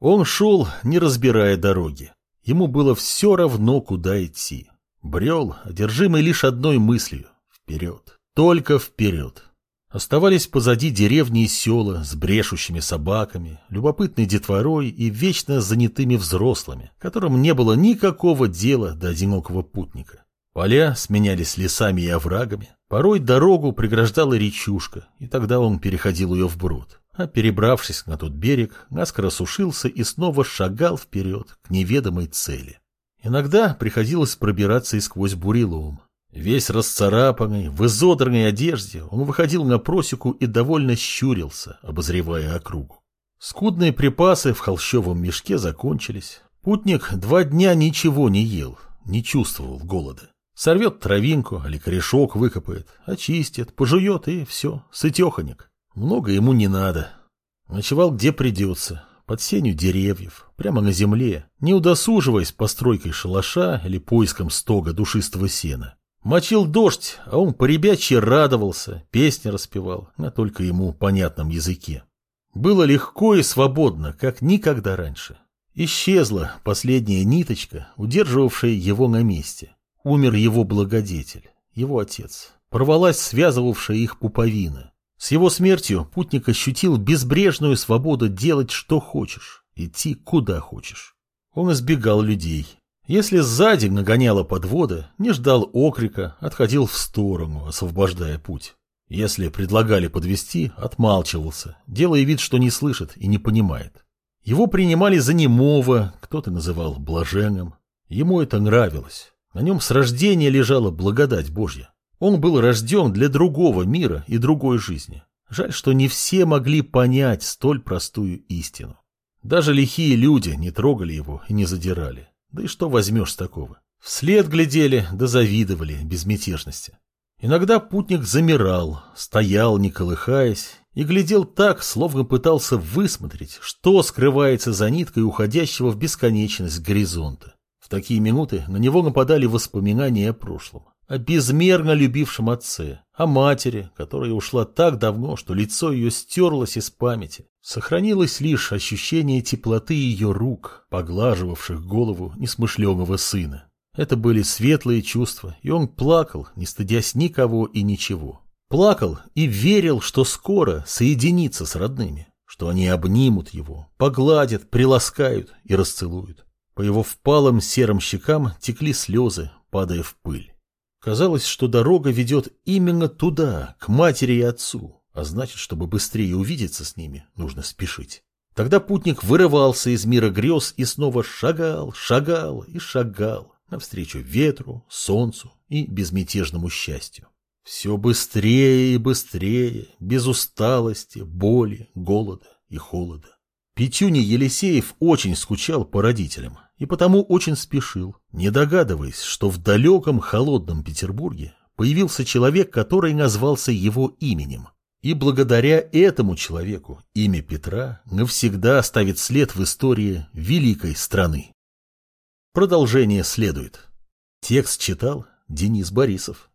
Он шел, не разбирая дороги. Ему было все равно, куда идти. Брел, одержимый лишь одной мыслью — вперед, только вперед. Оставались позади деревни и села с брешущими собаками, любопытной детворой и вечно занятыми взрослыми, которым не было никакого дела до одинокого путника. Поля сменялись лесами и оврагами, порой дорогу преграждала речушка, и тогда он переходил ее вброд. А перебравшись на тот берег, наскоро сушился и снова шагал вперед к неведомой цели. Иногда приходилось пробираться и сквозь бурелом, Весь расцарапанный, в изодранной одежде, он выходил на просеку и довольно щурился, обозревая округу. Скудные припасы в холщовом мешке закончились. Путник два дня ничего не ел, не чувствовал голода. Сорвет травинку или корешок выкопает, очистит, пожует и все, сытеханик. Много ему не надо. Ночевал где придется, под сенью деревьев, прямо на земле, не удосуживаясь постройкой шалаша или поиском стога душистого сена. Мочил дождь, а он поребячьи радовался, песни распевал, на только ему понятном языке. Было легко и свободно, как никогда раньше. Исчезла последняя ниточка, удерживавшая его на месте. Умер его благодетель, его отец. Порвалась связывавшая их пуповина. С его смертью путник ощутил безбрежную свободу делать, что хочешь, идти куда хочешь. Он избегал людей, если сзади нагоняла подвода, не ждал окрика, отходил в сторону, освобождая путь. Если предлагали подвести, отмалчивался, делая вид, что не слышит и не понимает. Его принимали за немого, кто-то называл блаженным. Ему это нравилось. На нем с рождения лежала благодать Божья. Он был рожден для другого мира и другой жизни. Жаль, что не все могли понять столь простую истину. Даже лихие люди не трогали его и не задирали. Да и что возьмешь с такого? Вслед глядели, да завидовали безмятежности. Иногда путник замирал, стоял, не колыхаясь, и глядел так, словно пытался высмотреть, что скрывается за ниткой уходящего в бесконечность горизонта. В такие минуты на него нападали воспоминания о прошлом, о безмерно любившем отце, о матери, которая ушла так давно, что лицо ее стерлось из памяти. Сохранилось лишь ощущение теплоты ее рук, поглаживавших голову несмышленого сына. Это были светлые чувства, и он плакал, не стыдясь никого и ничего. Плакал и верил, что скоро соединится с родными, что они обнимут его, погладят, приласкают и расцелуют. По его впалым серым щекам текли слезы, падая в пыль. Казалось, что дорога ведет именно туда, к матери и отцу, а значит, чтобы быстрее увидеться с ними, нужно спешить. Тогда путник вырывался из мира грез и снова шагал, шагал и шагал навстречу ветру, солнцу и безмятежному счастью. Все быстрее и быстрее, без усталости, боли, голода и холода. Петюни Елисеев очень скучал по родителям и потому очень спешил, не догадываясь, что в далеком холодном Петербурге появился человек, который назвался его именем. И благодаря этому человеку имя Петра навсегда оставит след в истории великой страны. Продолжение следует. Текст читал Денис Борисов.